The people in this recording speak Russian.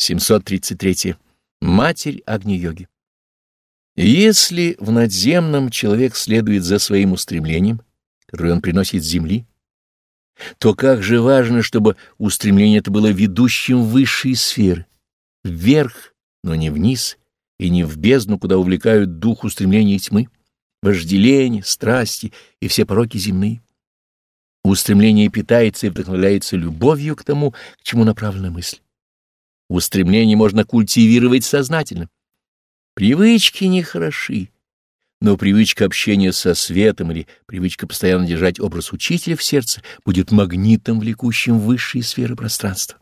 733. Матерь Агни-йоги. Если в надземном человек следует за своим устремлением, которое он приносит с земли, то как же важно, чтобы устремление это было ведущим в высшие сферы, вверх, но не вниз, и не в бездну, куда увлекают дух устремления тьмы, вожделение, страсти и все пороки земные. Устремление питается и вдохновляется любовью к тому, к чему направлена мысль. Устремление можно культивировать сознательно. Привычки не хороши, но привычка общения со светом или привычка постоянно держать образ учителя в сердце будет магнитом, влекущим высшие сферы пространства.